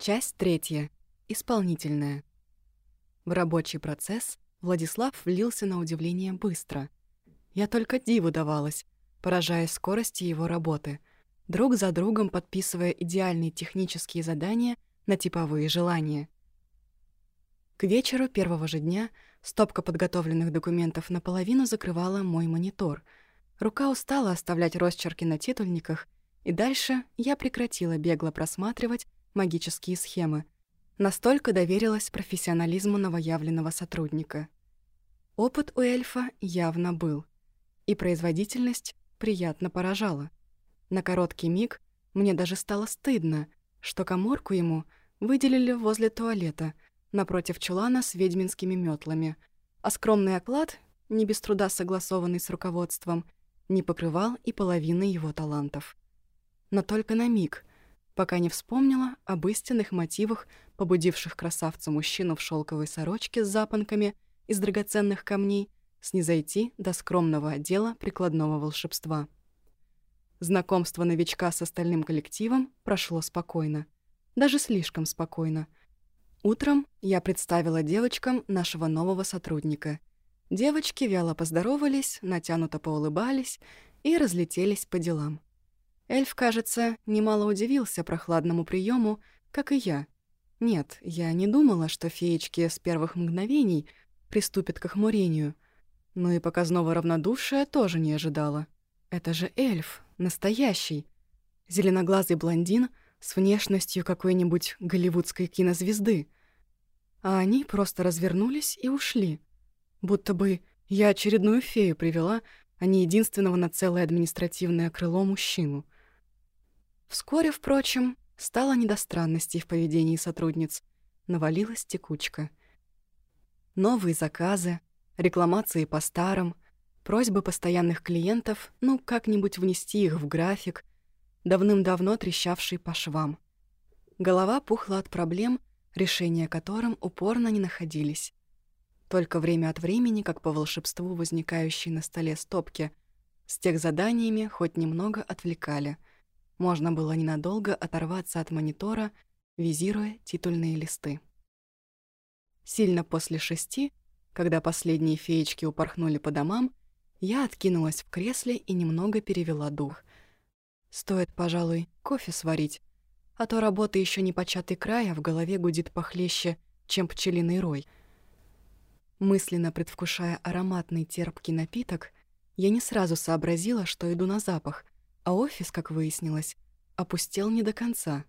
Часть третья. Исполнительная. В рабочий процесс Владислав влился на удивление быстро. Я только диву давалась, поражаясь скорости его работы, друг за другом подписывая идеальные технические задания на типовые желания. К вечеру первого же дня стопка подготовленных документов наполовину закрывала мой монитор. Рука устала оставлять росчерки на титульниках, и дальше я прекратила бегло просматривать магические схемы. Настолько доверилась профессионализму новоявленного сотрудника. Опыт у эльфа явно был, и производительность приятно поражала. На короткий миг мне даже стало стыдно, что коморку ему выделили возле туалета, напротив чулана с ведьминскими метлами, а скромный оклад, не без труда согласованный с руководством, не покрывал и половины его талантов. Но только на миг, пока не вспомнила об истинных мотивах, побудивших красавца-мужчину в шелковой сорочке с запонками из драгоценных камней снизойти до скромного отдела прикладного волшебства. Знакомство новичка с остальным коллективом прошло спокойно. Даже слишком спокойно. Утром я представила девочкам нашего нового сотрудника. Девочки вяло поздоровались, натянуто поулыбались и разлетелись по делам. Эльф, кажется, немало удивился прохладному приему, как и я. Нет, я не думала, что феечки с первых мгновений приступят к охмурению. Но и показного равнодушия тоже не ожидала. Это же эльф, настоящий. Зеленоглазый блондин с внешностью какой-нибудь голливудской кинозвезды. А они просто развернулись и ушли. Будто бы я очередную фею привела, а не единственного на целое административное крыло мужчину — Вскоре, впрочем, стало не до странностей в поведении сотрудниц. Навалилась текучка. Новые заказы, рекламации по старым, просьбы постоянных клиентов, ну, как-нибудь внести их в график, давным-давно трещавший по швам. Голова пухла от проблем, решения которым упорно не находились. Только время от времени, как по волшебству возникающие на столе стопки, с тех заданиями хоть немного отвлекали — можно было ненадолго оторваться от монитора, визируя титульные листы. Сильно после шести, когда последние феечки упорхнули по домам, я откинулась в кресле и немного перевела дух. Стоит, пожалуй, кофе сварить, а то работа еще не початый край, а в голове гудит похлеще, чем пчелиный рой. Мысленно предвкушая ароматный терпкий напиток, я не сразу сообразила, что иду на запах, а офис, как выяснилось, опустел не до конца.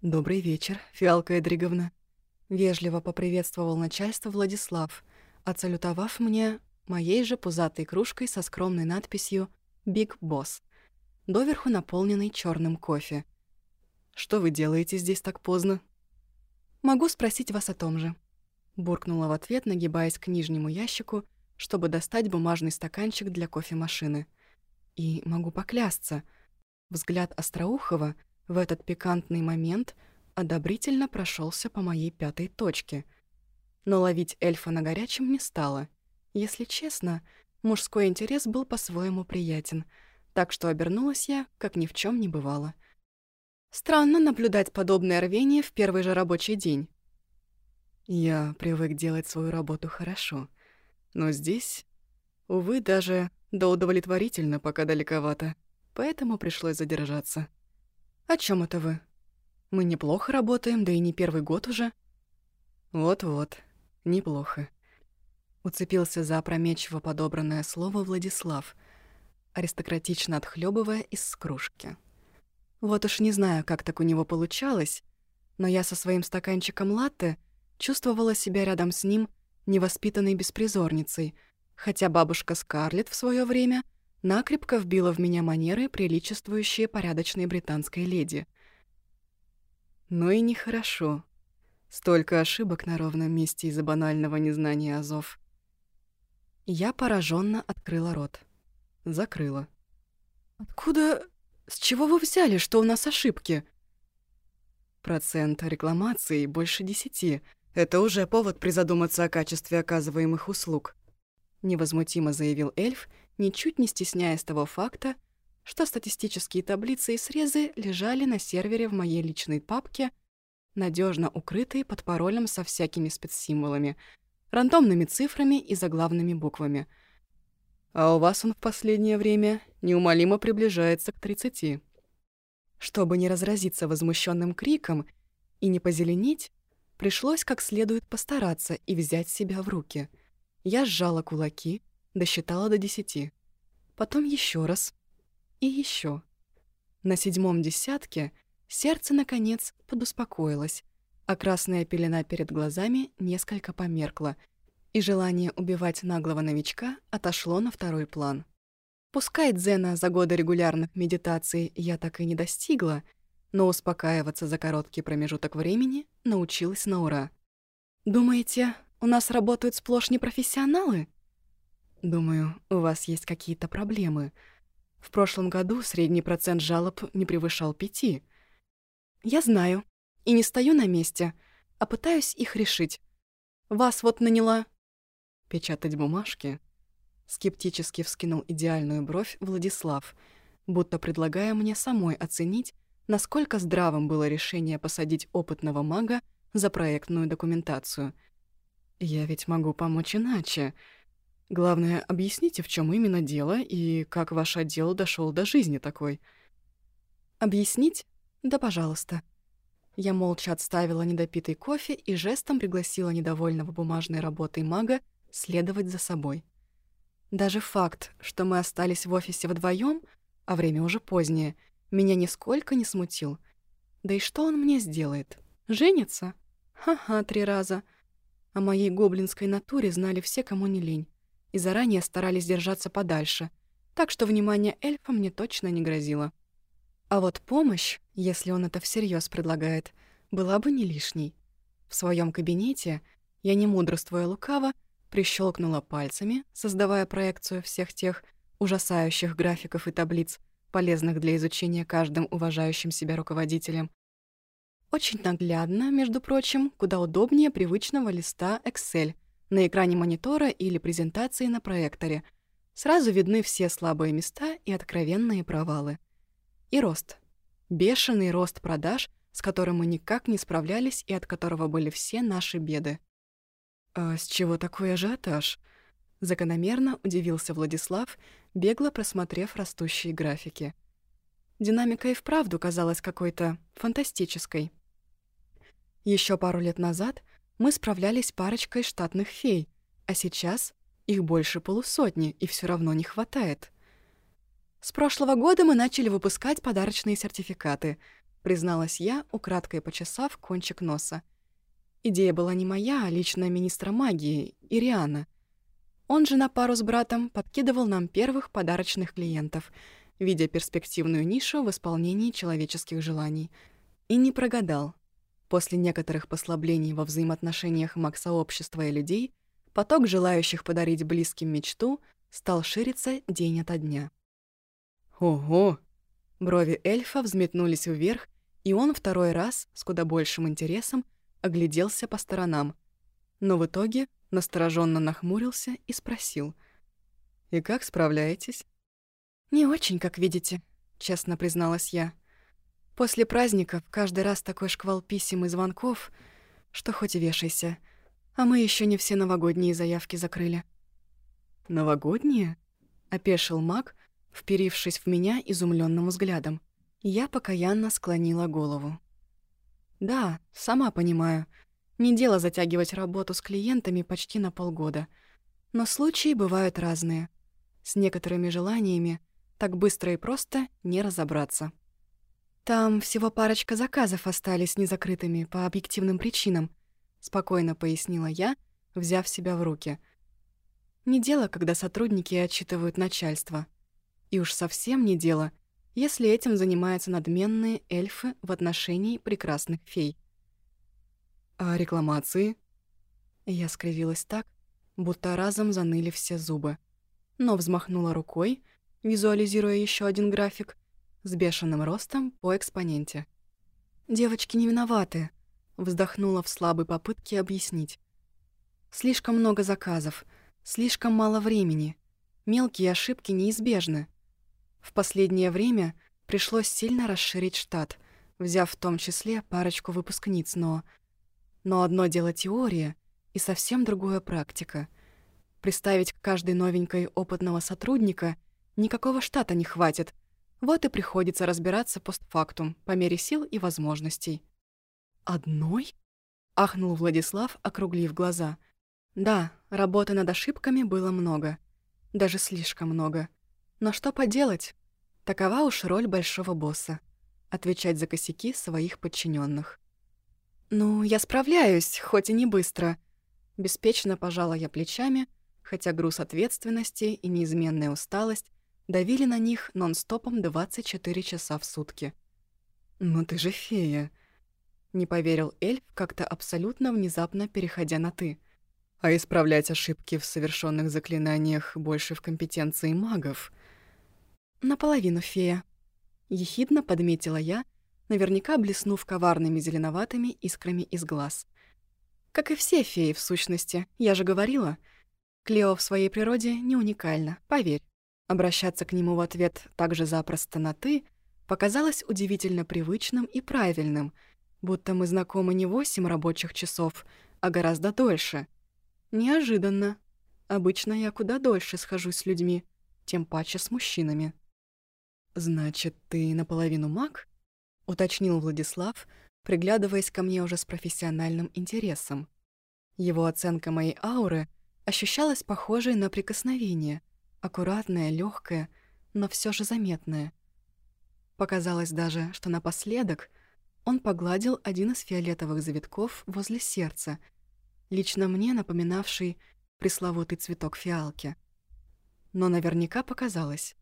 «Добрый вечер, Фиалка Эдриговна», — вежливо поприветствовал начальство Владислав, отсалютовав мне моей же пузатой кружкой со скромной надписью «Биг Босс», доверху наполненной черным кофе. «Что вы делаете здесь так поздно?» «Могу спросить вас о том же», — буркнула в ответ, нагибаясь к нижнему ящику, чтобы достать бумажный стаканчик для кофемашины — и могу поклясться, взгляд Остроухова в этот пикантный момент одобрительно прошелся по моей пятой точке. Но ловить эльфа на горячем не стало. Если честно, мужской интерес был по-своему приятен, так что обернулась я, как ни в чем не бывало. Странно наблюдать подобное рвение в первый же рабочий день. Я привык делать свою работу хорошо, но здесь, увы, даже да удовлетворительно, пока далековато. Поэтому пришлось задержаться. О чем это вы? Мы неплохо работаем, да и не первый год уже. Вот-вот, неплохо. Уцепился за опрометчиво подобранное слово Владислав, аристократично отхлебывая из кружки. Вот уж не знаю, как так у него получалось, но я со своим стаканчиком латте чувствовала себя рядом с ним невоспитанной беспризорницей — хотя бабушка Скарлетт в свое время накрепко вбила в меня манеры, приличествующие порядочной британской леди. Ну и нехорошо. Столько ошибок на ровном месте из-за банального незнания азов. Я пораженно открыла рот. Закрыла. «Откуда... С чего вы взяли, что у нас ошибки?» Процент рекламации больше десяти. Это уже повод призадуматься о качестве оказываемых услуг. — невозмутимо заявил эльф, ничуть не стесняясь того факта, что статистические таблицы и срезы лежали на сервере в моей личной папке, надежно укрытые под паролем со всякими спецсимволами, рандомными цифрами и заглавными буквами. А у вас он в последнее время неумолимо приближается к 30. Чтобы не разразиться возмущенным криком и не позеленеть, пришлось как следует постараться и взять себя в руки. Я сжала кулаки, досчитала до десяти. Потом еще раз, и еще. На седьмом десятке сердце, наконец, подуспокоилось, а красная пелена перед глазами несколько померкла, и желание убивать наглого новичка отошло на второй план. Пускай дзена за годы регулярных медитаций я так и не достигла, но успокаиваться за короткий промежуток времени научилась на ура. «Думаете, у нас работают сплошь непрофессионалы?» «Думаю, у вас есть какие-то проблемы», в прошлом году средний процент жалоб не превышал пяти. Я знаю. И не стою на месте, а пытаюсь их решить. Вас вот наняла... Печатать бумажки? Скептически вскинул идеальную бровь Владислав, будто предлагая мне самой оценить, насколько здравым было решение посадить опытного мага за проектную документацию. Я ведь могу помочь иначе. Главное, объясните, в чем именно дело и как ваш отдел дошел до жизни такой. Объяснить? Да, пожалуйста. Я молча отставила недопитый кофе и жестом пригласила недовольного бумажной работой мага следовать за собой. Даже факт, что мы остались в офисе вдвоем, а время уже позднее, меня нисколько не смутил. Да и что он мне сделает? Женится? Ха-ха, три раза. О моей гоблинской натуре знали все, кому не лень и заранее старались держаться подальше, так что внимание эльфа мне точно не грозило. А вот помощь, если он это всерьез предлагает, была бы не лишней. В своем кабинете я, не мудрствуя лукаво, прищелкнула пальцами, создавая проекцию всех тех ужасающих графиков и таблиц, полезных для изучения каждым уважающим себя руководителем. Очень наглядно, между прочим, куда удобнее привычного листа Excel — на экране монитора или презентации на проекторе сразу видны все слабые места и откровенные провалы. И рост. Бешеный рост продаж, с которым мы никак не справлялись и от которого были все наши беды. «А с чего такой ажиотаж?» Закономерно удивился Владислав, бегло просмотрев растущие графики. Динамика и вправду казалась какой-то фантастической. Еще пару лет назад мы справлялись парочкой штатных фей, а сейчас их больше полусотни, и все равно не хватает. С прошлого года мы начали выпускать подарочные сертификаты, призналась я, украдкой почесав кончик носа. Идея была не моя, а лично министра магии, Ириана. Он же на пару с братом подкидывал нам первых подарочных клиентов, видя перспективную нишу в исполнении человеческих желаний. И не прогадал. После некоторых послаблений во взаимоотношениях маг-сообщества и людей, поток желающих подарить близким мечту стал шириться день ото дня. «Ого!» Брови эльфа взметнулись вверх, и он второй раз, с куда большим интересом, огляделся по сторонам. Но в итоге настороженно нахмурился и спросил. «И как справляетесь?» «Не очень, как видите», — честно призналась я. После праздников каждый раз такой шквал писем и звонков, что хоть и вешайся. А мы еще не все новогодние заявки закрыли. «Новогодние?» — опешил маг, вперившись в меня изумленным взглядом. Я покаянно склонила голову. «Да, сама понимаю. Не дело затягивать работу с клиентами почти на полгода. Но случаи бывают разные. С некоторыми желаниями так быстро и просто не разобраться». «Там всего парочка заказов остались незакрытыми по объективным причинам», — спокойно пояснила я, взяв себя в руки. «Не дело, когда сотрудники отчитывают начальство. И уж совсем не дело, если этим занимаются надменные эльфы в отношении прекрасных фей». «А рекламации?» Я скривилась так, будто разом заныли все зубы. Но взмахнула рукой, визуализируя еще один график — с бешеным ростом по экспоненте. «Девочки не виноваты», — вздохнула в слабой попытке объяснить. «Слишком много заказов, слишком мало времени. Мелкие ошибки неизбежны». В последнее время пришлось сильно расширить штат, взяв в том числе парочку выпускниц, но... Но одно дело теория и совсем другое практика. Представить к каждой новенькой опытного сотрудника никакого штата не хватит, вот и приходится разбираться постфактум по мере сил и возможностей. «Одной?» — ахнул Владислав, округлив глаза. «Да, работы над ошибками было много. Даже слишком много. Но что поделать? Такова уж роль большого босса — отвечать за косяки своих подчиненных. «Ну, я справляюсь, хоть и не быстро». Беспечно пожала я плечами, хотя груз ответственности и неизменная усталость давили на них нон-стопом 24 часа в сутки. «Ну ты же фея!» Не поверил эльф, как-то абсолютно внезапно переходя на «ты». А исправлять ошибки в совершенных заклинаниях больше в компетенции магов. Наполовину фея. Ехидно подметила я, наверняка блеснув коварными зеленоватыми искрами из глаз. Как и все феи, в сущности, я же говорила. Клео в своей природе не уникальна, поверь. Обращаться к нему в ответ так же запросто на «ты» показалось удивительно привычным и правильным — будто мы знакомы не восемь рабочих часов, а гораздо дольше. Неожиданно. Обычно я куда дольше схожусь с людьми, тем паче с мужчинами. «Значит, ты наполовину маг?» — уточнил Владислав, приглядываясь ко мне уже с профессиональным интересом. Его оценка моей ауры ощущалась похожей на прикосновение, аккуратное, легкое, но все же заметное. Показалось даже, что напоследок он погладил один из фиолетовых завитков возле сердца, лично мне напоминавший пресловутый цветок фиалки. Но наверняка показалось.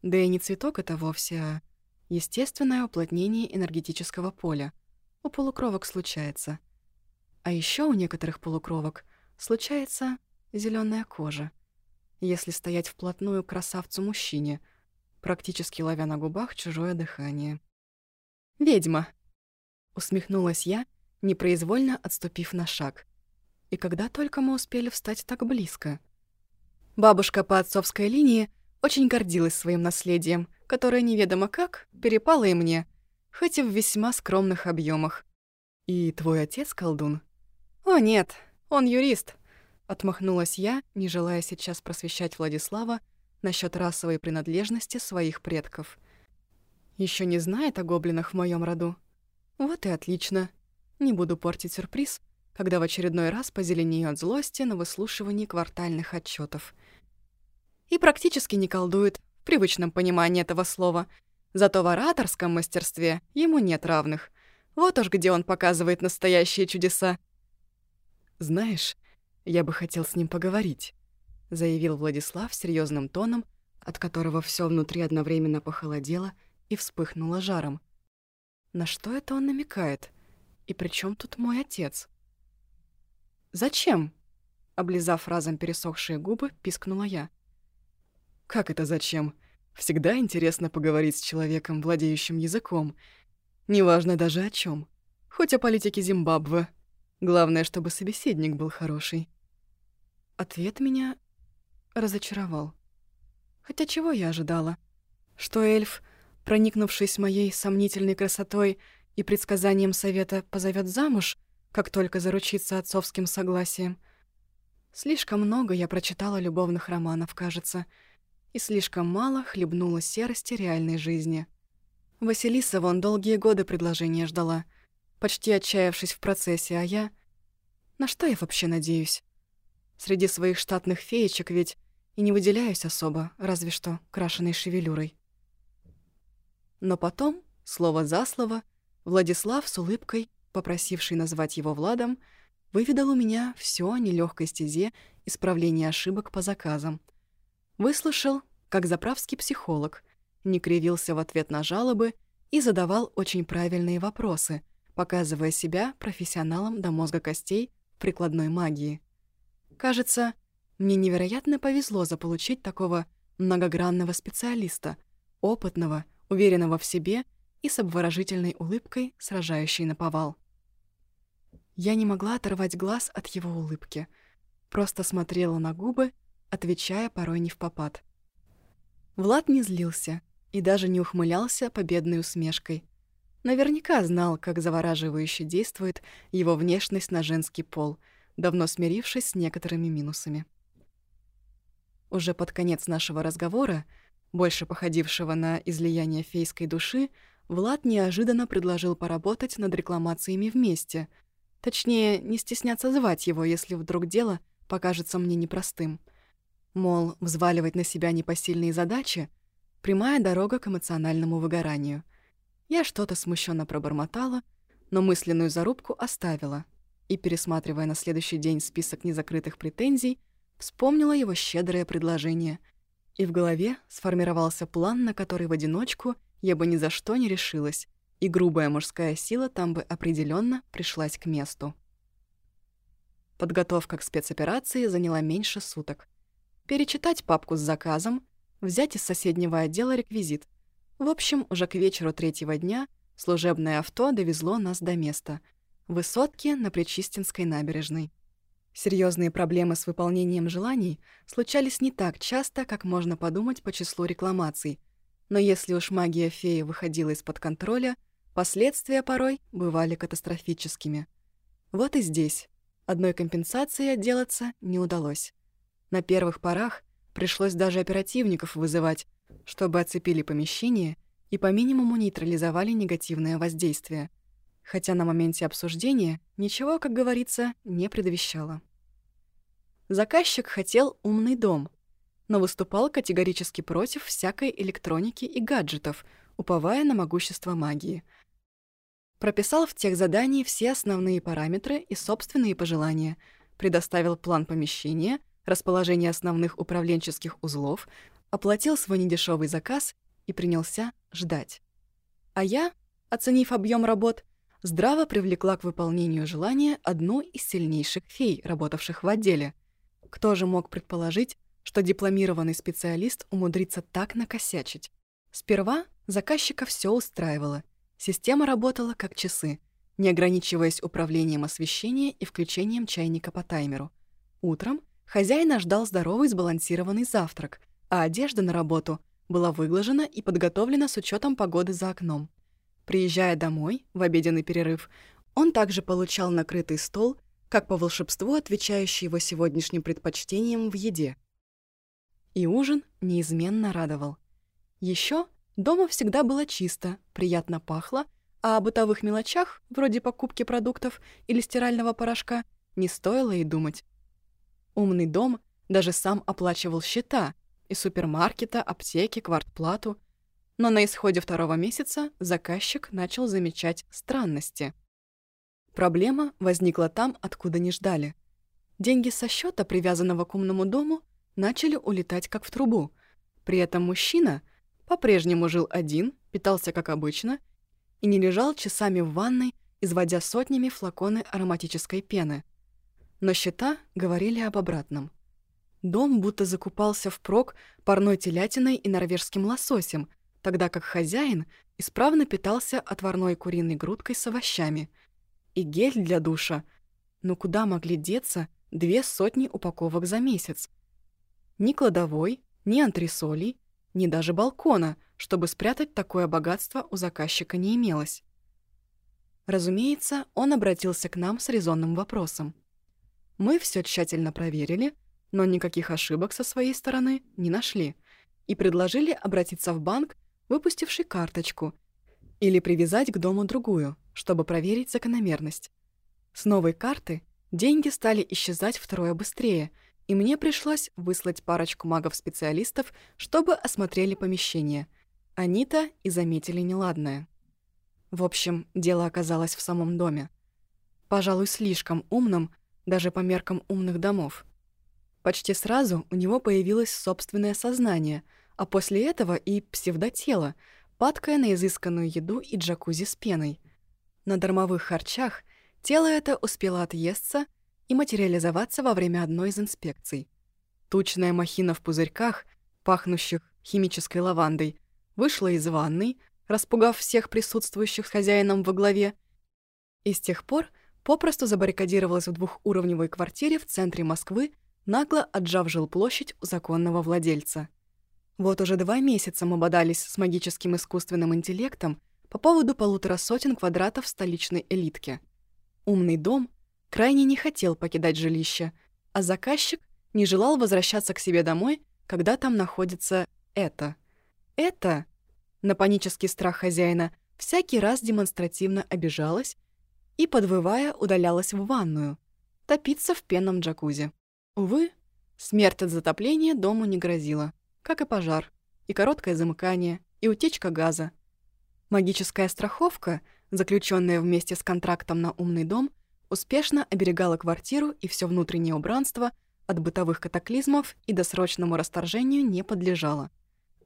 Да и не цветок это вовсе, а естественное уплотнение энергетического поля. У полукровок случается. А еще у некоторых полукровок случается зеленая кожа. Если стоять вплотную к красавцу-мужчине, практически ловя на губах чужое дыхание. «Ведьма!» Усмехнулась я, непроизвольно отступив на шаг. И когда только мы успели встать так близко? Бабушка по отцовской линии очень гордилась своим наследием, которое неведомо как перепало и мне, хоть и в весьма скромных объемах. «И твой отец колдун?» «О, нет, он юрист», — отмахнулась я, не желая сейчас просвещать Владислава насчет расовой принадлежности своих предков. Еще не знает о гоблинах в моем роду. Вот и отлично. Не буду портить сюрприз, когда в очередной раз позеленею от злости на выслушивании квартальных отчетов. И практически не колдует, в привычном понимании этого слова. Зато в ораторском мастерстве ему нет равных. Вот уж где он показывает настоящие чудеса. «Знаешь, я бы хотел с ним поговорить», — заявил Владислав серьезным тоном, от которого все внутри одновременно похолодело и вспыхнуло жаром. На что это он намекает? И при чем тут мой отец? «Зачем?» Облизав разом пересохшие губы, пискнула я. «Как это зачем? Всегда интересно поговорить с человеком, владеющим языком. Неважно даже о чем. Хоть о политике Зимбабве. Главное, чтобы собеседник был хороший». Ответ меня разочаровал. Хотя чего я ожидала? Что эльф проникнувшись моей сомнительной красотой и предсказанием совета, позовет замуж, как только заручится отцовским согласием. Слишком много я прочитала любовных романов, кажется, и слишком мало хлебнула серости реальной жизни. Василиса вон долгие годы предложения ждала, почти отчаявшись в процессе, а я... На что я вообще надеюсь? Среди своих штатных феечек ведь и не выделяюсь особо, разве что крашеной шевелюрой. Но потом, слово за слово, Владислав с улыбкой, попросивший назвать его Владом, выведал у меня все о нелегкой стезе исправления ошибок по заказам. Выслушал, как заправский психолог, не кривился в ответ на жалобы и задавал очень правильные вопросы, показывая себя профессионалом до мозга костей прикладной магии. Кажется, мне невероятно повезло заполучить такого многогранного специалиста, опытного уверенного в себе и с обворожительной улыбкой, сражающей на повал. Я не могла оторвать глаз от его улыбки, просто смотрела на губы, отвечая порой не в попад. Влад не злился, и даже не ухмылялся победной усмешкой. Наверняка знал, как завораживающе действует его внешность на женский пол, давно смирившись с некоторыми минусами. Уже под конец нашего разговора, больше походившего на излияние фейской души, Влад неожиданно предложил поработать над рекламациями вместе. Точнее, не стесняться звать его, если вдруг дело покажется мне непростым. Мол, взваливать на себя непосильные задачи — прямая дорога к эмоциональному выгоранию. Я что-то смущенно пробормотала, но мысленную зарубку оставила и, пересматривая на следующий день список незакрытых претензий, Вспомнила его щедрое предложение. И в голове сформировался план, на который в одиночку я бы ни за что не решилась, и грубая мужская сила там бы определенно пришлась к месту. Подготовка к спецоперации заняла меньше суток. Перечитать папку с заказом, взять из соседнего отдела реквизит. В общем, уже к вечеру третьего дня служебное авто довезло нас до места — высотки на Причистинской набережной. Серьезные проблемы с выполнением желаний случались не так часто, как можно подумать по числу рекламаций, но если уж магия феи выходила из-под контроля, последствия порой бывали катастрофическими. Вот и здесь одной компенсации отделаться не удалось. На первых порах пришлось даже оперативников вызывать, чтобы оцепили помещение и по минимуму нейтрализовали негативное воздействие — хотя на моменте обсуждения ничего, как говорится, не предвещало. Заказчик хотел умный дом, но выступал категорически против всякой электроники и гаджетов, уповая на могущество магии. Прописал в тех задании все основные параметры и собственные пожелания, предоставил план помещения, расположение основных управленческих узлов, оплатил свой недешевый заказ и принялся ждать. А я, оценив объем работ, здраво привлекла к выполнению желания одну из сильнейших фей, работавших в отделе. Кто же мог предположить, что дипломированный специалист умудрится так накосячить? Сперва заказчика все устраивало. Система работала как часы, не ограничиваясь управлением освещения и включением чайника по таймеру. Утром хозяина ждал здоровый сбалансированный завтрак, а одежда на работу была выглажена и подготовлена с учетом погоды за окном. Приезжая домой в обеденный перерыв, он также получал накрытый стол, как по волшебству отвечающий его сегодняшним предпочтениям в еде. И ужин неизменно радовал. Еще дома всегда было чисто, приятно пахло, а о бытовых мелочах, вроде покупки продуктов или стирального порошка, не стоило и думать. Умный дом даже сам оплачивал счета из супермаркета, аптеки, квартплату — но на исходе второго месяца заказчик начал замечать странности. Проблема возникла там, откуда не ждали. Деньги со счета, привязанного к умному дому, начали улетать как в трубу. При этом мужчина по-прежнему жил один, питался как обычно и не лежал часами в ванной, изводя сотнями флаконы ароматической пены. Но счета говорили об обратном. Дом будто закупался впрок парной телятиной и норвежским лососем – тогда как хозяин исправно питался отварной куриной грудкой с овощами. И гель для душа. Но куда могли деться две сотни упаковок за месяц? Ни кладовой, ни антресолей, ни даже балкона, чтобы спрятать такое богатство у заказчика не имелось. Разумеется, он обратился к нам с резонным вопросом. Мы все тщательно проверили, но никаких ошибок со своей стороны не нашли и предложили обратиться в банк выпустивший карточку, или привязать к дому другую, чтобы проверить закономерность. С новой карты деньги стали исчезать втрое быстрее, и мне пришлось выслать парочку магов-специалистов, чтобы осмотрели помещение. Они-то и заметили неладное. В общем, дело оказалось в самом доме. Пожалуй, слишком умным, даже по меркам умных домов. Почти сразу у него появилось собственное сознание — а после этого и псевдотело, падкое на изысканную еду и джакузи с пеной. На дармовых харчах тело это успело отъесться и материализоваться во время одной из инспекций. Тучная махина в пузырьках, пахнущих химической лавандой, вышла из ванной, распугав всех присутствующих с хозяином во главе, и с тех пор попросту забаррикадировалась в двухуровневой квартире в центре Москвы, нагло отжав жилплощадь у законного владельца. Вот уже два месяца мы бодались с магическим искусственным интеллектом по поводу полутора сотен квадратов столичной элитки. Умный дом крайне не хотел покидать жилище, а заказчик не желал возвращаться к себе домой, когда там находится это. Это, на панический страх хозяина, всякий раз демонстративно обижалась и, подвывая, удалялась в ванную, топиться в пенном джакузи. Увы, смерть от затопления дому не грозила, как и пожар, и короткое замыкание, и утечка газа. Магическая страховка, заключенная вместе с контрактом на умный дом, успешно оберегала квартиру и все внутреннее убранство от бытовых катаклизмов и досрочному расторжению не подлежала.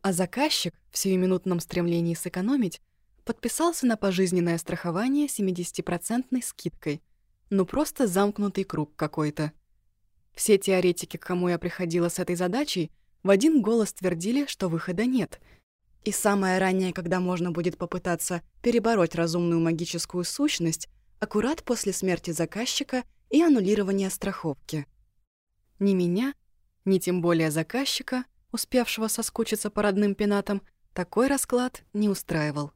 А заказчик в сиюминутном стремлении сэкономить подписался на пожизненное страхование 70% скидкой. Ну просто замкнутый круг какой-то. Все теоретики, к кому я приходила с этой задачей, в один голос твердили, что выхода нет. И самое раннее, когда можно будет попытаться перебороть разумную магическую сущность, аккурат после смерти заказчика и аннулирования страховки. Ни меня, ни тем более заказчика, успевшего соскучиться по родным пенатам, такой расклад не устраивал.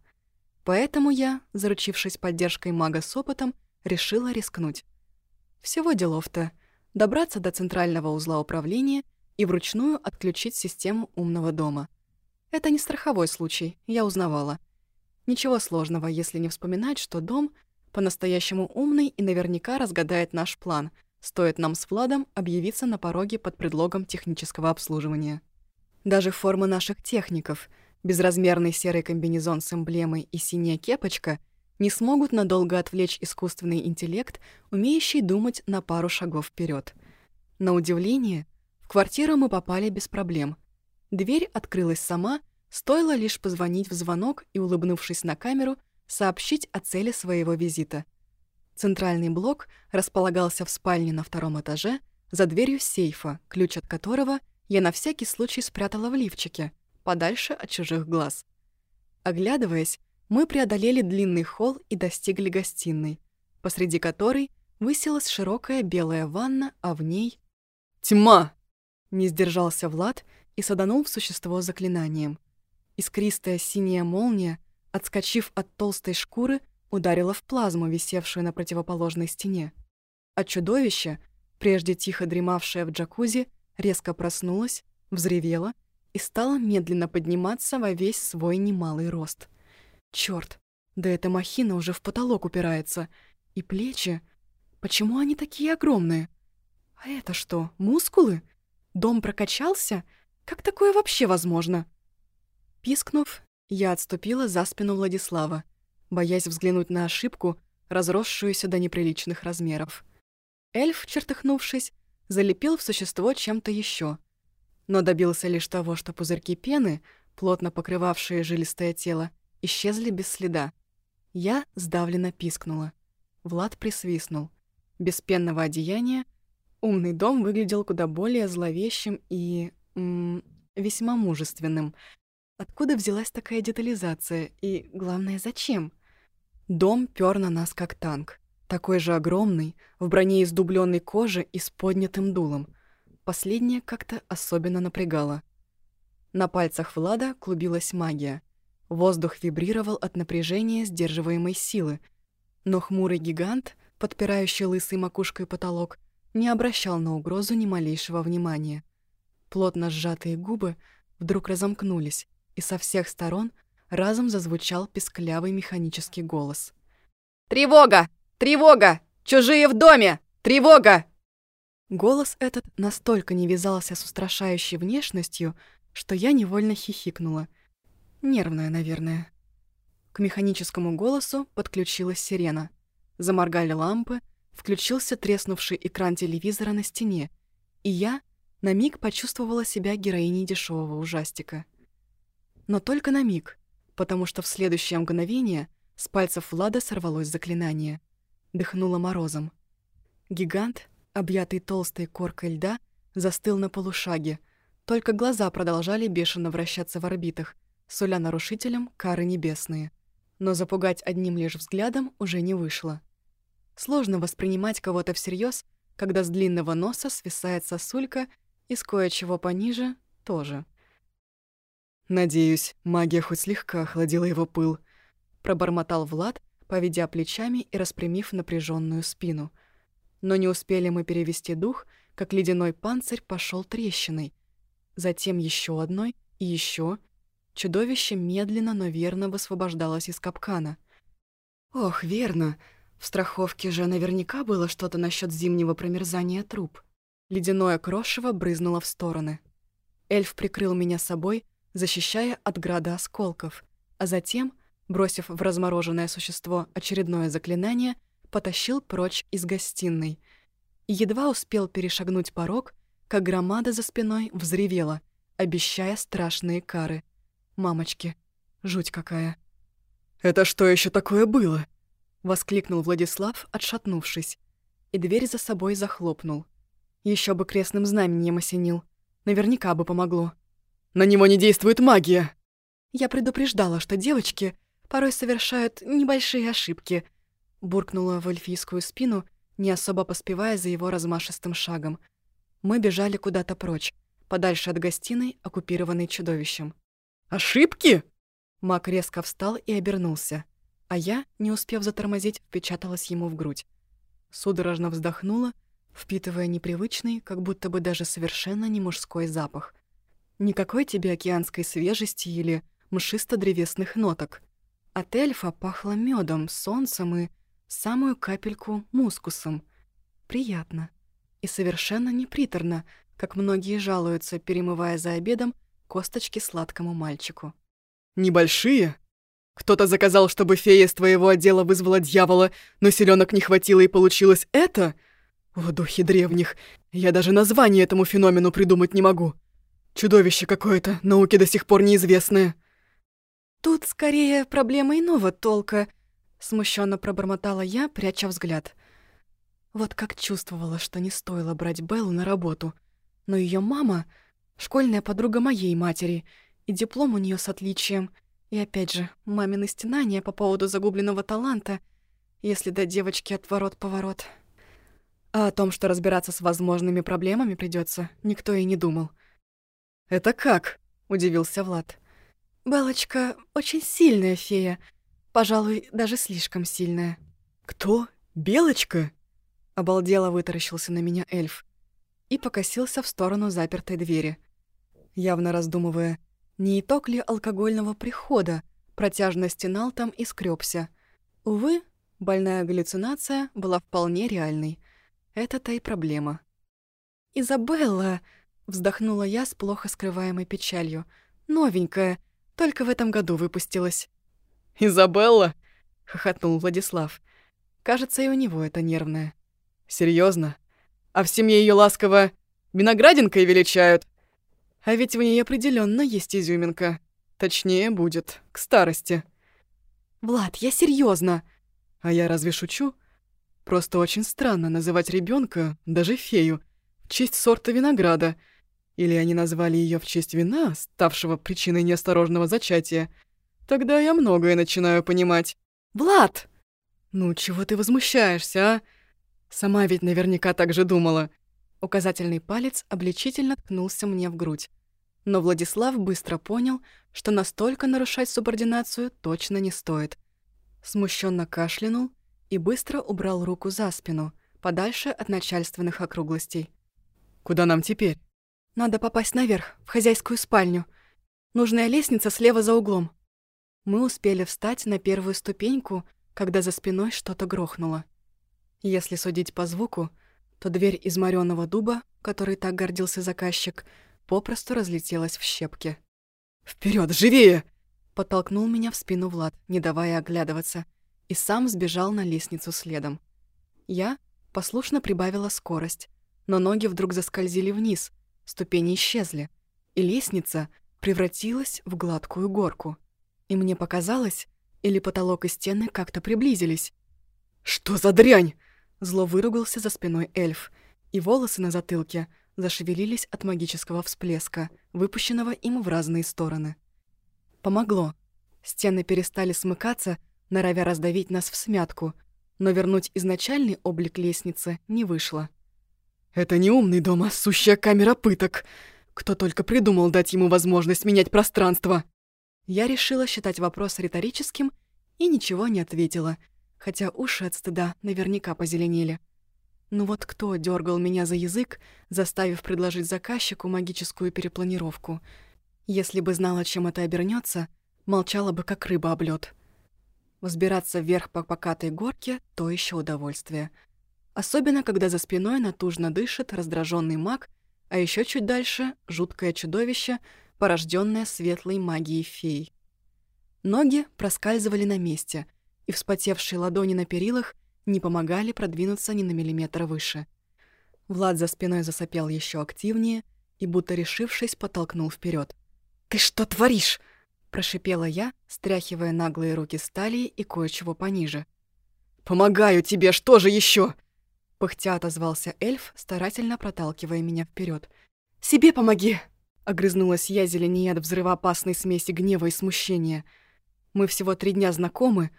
Поэтому я, заручившись поддержкой мага с опытом, решила рискнуть. Всего делов-то — добраться до центрального узла управления и вручную отключить систему умного дома. Это не страховой случай, я узнавала. Ничего сложного, если не вспоминать, что дом по-настоящему умный и наверняка разгадает наш план, стоит нам с Владом объявиться на пороге под предлогом технического обслуживания. Даже форма наших техников — безразмерный серый комбинезон с эмблемой и синяя кепочка не смогут надолго отвлечь искусственный интеллект, умеющий думать на пару шагов вперед. На удивление, квартиру мы попали без проблем. Дверь открылась сама, стоило лишь позвонить в звонок и, улыбнувшись на камеру, сообщить о цели своего визита. Центральный блок располагался в спальне на втором этаже, за дверью сейфа, ключ от которого я на всякий случай спрятала в лифчике, подальше от чужих глаз. Оглядываясь, мы преодолели длинный холл и достигли гостиной, посреди которой высилась широкая белая ванна, а в ней... «Тьма!» — не сдержался Влад и саданул в существо заклинанием. Искристая синяя молния, отскочив от толстой шкуры, ударила в плазму, висевшую на противоположной стене. А чудовище, прежде тихо дремавшее в джакузи, резко проснулось, взревело и стала медленно подниматься во весь свой немалый рост. Чёрт, да эта махина уже в потолок упирается. И плечи... Почему они такие огромные? А это что, мускулы? Дом прокачался? Как такое вообще возможно? Пискнув, я отступила за спину Владислава, боясь взглянуть на ошибку, разросшуюся до неприличных размеров. Эльф, чертыхнувшись, залепил в существо чем-то еще — но добился лишь того, что пузырьки пены, плотно покрывавшие жилистое тело, исчезли без следа. Я сдавленно пискнула. Влад присвистнул. Без пенного одеяния умный дом выглядел куда более зловещим и... М весьма мужественным. Откуда взялась такая детализация и, главное, зачем? Дом пёр на нас как танк. Такой же огромный, в броне из дубленной кожи и с поднятым дулом — Последнее как-то особенно напрягало. На пальцах Влада клубилась магия. Воздух вибрировал от напряжения сдерживаемой силы. Но хмурый гигант, подпирающий лысой макушкой потолок, не обращал на угрозу ни малейшего внимания. Плотно сжатые губы вдруг разомкнулись, и со всех сторон разом зазвучал песклявый механический голос. «Тревога! Тревога! Чужие в доме! Тревога!» Голос этот настолько не вязался с устрашающей внешностью, что я невольно хихикнула. Нервная, наверное. К механическому голосу подключилась сирена. Заморгали лампы, включился треснувший экран телевизора на стене, и я на миг почувствовала себя героиней дешевого ужастика. Но только на миг, потому что в следующее мгновение с пальцев Влада сорвалось заклинание. Дыхнуло морозом. Гигант объятый толстой коркой льда, застыл на полушаге. Только глаза продолжали бешено вращаться в орбитах, суля нарушителям кары небесные. Но запугать одним лишь взглядом уже не вышло. Сложно воспринимать кого-то всерьез, когда с длинного носа свисает сосулька и с кое-чего пониже тоже. Надеюсь, магия хоть слегка охладила его пыл. Пробормотал Влад, поведя плечами и распрямив напряженную спину. Но не успели мы перевести дух, как ледяной панцирь пошел трещиной. Затем еще одной и еще. Чудовище медленно, но верно высвобождалось из капкана. Ох, верно. В страховке же наверняка было что-то насчет зимнего промерзания труб. Ледяное крошево брызнуло в стороны. Эльф прикрыл меня собой, защищая от града осколков, а затем, бросив в размороженное существо очередное заклинание, потащил прочь из гостиной. И едва успел перешагнуть порог, как громада за спиной взревела, обещая страшные кары. Мамочки, жуть какая. «Это что еще такое было?» — воскликнул Владислав, отшатнувшись, и дверь за собой захлопнул. Еще бы крестным знаменем осенил. Наверняка бы помогло. На него не действует магия!» «Я предупреждала, что девочки порой совершают небольшие ошибки», буркнула в эльфийскую спину, не особо поспевая за его размашистым шагом. Мы бежали куда-то прочь, подальше от гостиной, оккупированной чудовищем. «Ошибки?» Мак резко встал и обернулся, а я, не успев затормозить, впечаталась ему в грудь. Судорожно вздохнула, впитывая непривычный, как будто бы даже совершенно не мужской запах. Никакой тебе океанской свежести или мшисто-древесных ноток. От эльфа пахло медом, солнцем и самую капельку мускусом. Приятно. И совершенно не приторно, как многие жалуются, перемывая за обедом косточки сладкому мальчику. «Небольшие? Кто-то заказал, чтобы фея из твоего отдела вызвала дьявола, но селенок не хватило и получилось это? В духе древних. Я даже название этому феномену придумать не могу. Чудовище какое-то, науке до сих пор неизвестное. Тут скорее проблема иного толка, смущенно пробормотала я, пряча взгляд. Вот как чувствовала, что не стоило брать Беллу на работу. Но ее мама — школьная подруга моей матери, и диплом у нее с отличием. И опять же, мамины стенания по поводу загубленного таланта, если до девочки отворот-поворот. А о том, что разбираться с возможными проблемами придется, никто и не думал. «Это как?» — удивился Влад. «Белочка очень сильная фея. Пожалуй, даже слишком сильная». «Кто? Белочка?» Обалдело вытаращился на меня эльф и покосился в сторону запертой двери, явно раздумывая, не итог ли алкогольного прихода, протяжно стенал там и скрёбся. Увы, больная галлюцинация была вполне реальной. Это-то и проблема. «Изабелла!» Вздохнула я с плохо скрываемой печалью. «Новенькая, только в этом году выпустилась». «Изабелла?» — хохотнул Владислав. Кажется, и у него это нервное. Серьезно? А в семье ее ласково виноградинкой величают? А ведь в ней определенно есть изюминка. Точнее, будет, к старости. «Влад, я серьезно. А я разве шучу? Просто очень странно называть ребенка, даже фею, в честь сорта винограда — или они назвали ее в честь вина, ставшего причиной неосторожного зачатия? Тогда я многое начинаю понимать. «Влад!» «Ну, чего ты возмущаешься, а? Сама ведь наверняка так же думала». Указательный палец обличительно ткнулся мне в грудь. Но Владислав быстро понял, что настолько нарушать субординацию точно не стоит. Смущенно кашлянул и быстро убрал руку за спину, подальше от начальственных округлостей. «Куда нам теперь?» Надо попасть наверх, в хозяйскую спальню. Нужная лестница слева за углом. Мы успели встать на первую ступеньку, когда за спиной что-то грохнуло. Если судить по звуку, то дверь из морёного дуба, который так гордился заказчик, попросту разлетелась в щепки. Вперед, живее!» Подтолкнул меня в спину Влад, не давая оглядываться, и сам сбежал на лестницу следом. Я послушно прибавила скорость, но ноги вдруг заскользили вниз, Ступени исчезли, и лестница превратилась в гладкую горку. И мне показалось, или потолок и стены как-то приблизились. «Что за дрянь?» Зло выругался за спиной эльф, и волосы на затылке зашевелились от магического всплеска, выпущенного им в разные стороны. Помогло. Стены перестали смыкаться, норовя раздавить нас в смятку, но вернуть изначальный облик лестницы не вышло. «Это не умный дом, а сущая камера пыток. Кто только придумал дать ему возможность менять пространство. Я решила считать вопрос риторическим и ничего не ответила, хотя уши от стыда наверняка позеленели. Ну вот кто дергал меня за язык, заставив предложить заказчику магическую перепланировку? Если бы знала, чем это обернется, молчала бы, как рыба об лед. Взбираться вверх по покатой горке — то еще удовольствие. Особенно, когда за спиной натужно дышит раздраженный маг, а еще чуть дальше — жуткое чудовище, порожденное светлой магией фей. Ноги проскальзывали на месте, и вспотевшие ладони на перилах не помогали продвинуться ни на миллиметр выше. Влад за спиной засопел еще активнее и, будто решившись, подтолкнул вперед. «Ты что творишь?» – прошипела я, стряхивая наглые руки с талии и кое-чего пониже. «Помогаю тебе, что же еще? Пыхтя отозвался эльф, старательно проталкивая меня вперед. «Себе помоги!» – огрызнулась я зеленее от взрывоопасной смеси гнева и смущения. «Мы всего три дня знакомы,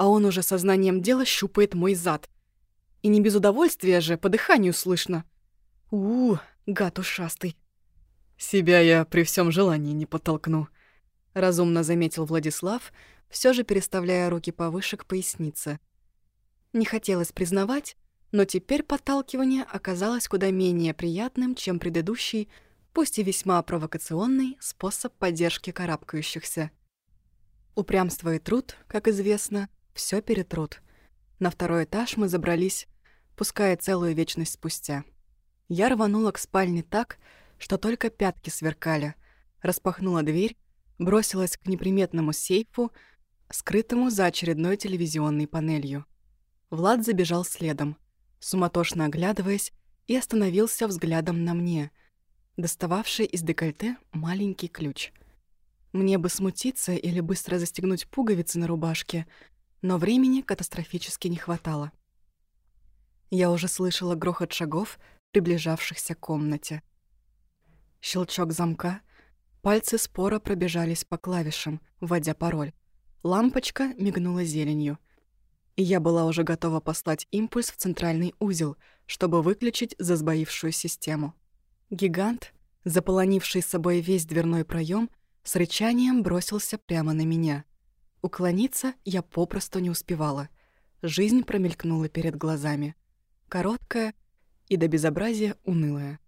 а он уже сознанием дела щупает мой зад. И не без удовольствия же, по дыханию слышно. у, -у гад ушастый. «Себя я при всем желании не подтолкну», — разумно заметил Владислав, все же переставляя руки повыше к пояснице. Не хотелось признавать, но теперь подталкивание оказалось куда менее приятным, чем предыдущий, пусть и весьма провокационный, способ поддержки карабкающихся. Упрямство и труд, как известно, все перетрут. На второй этаж мы забрались, пуская целую вечность спустя. Я рванула к спальне так, что только пятки сверкали, распахнула дверь, бросилась к неприметному сейфу, скрытому за очередной телевизионной панелью. Влад забежал следом, суматошно оглядываясь, и остановился взглядом на мне, достававший из декольте маленький ключ. Мне бы смутиться или быстро застегнуть пуговицы на рубашке, но времени катастрофически не хватало. Я уже слышала грохот шагов, приближавшихся к комнате. Щелчок замка, пальцы спора пробежались по клавишам, вводя пароль. Лампочка мигнула зеленью. И я была уже готова послать импульс в центральный узел, чтобы выключить засбоившую систему. Гигант, заполонивший собой весь дверной проем, с рычанием бросился прямо на меня — Уклониться я попросту не успевала. Жизнь промелькнула перед глазами. Короткая и до безобразия унылая.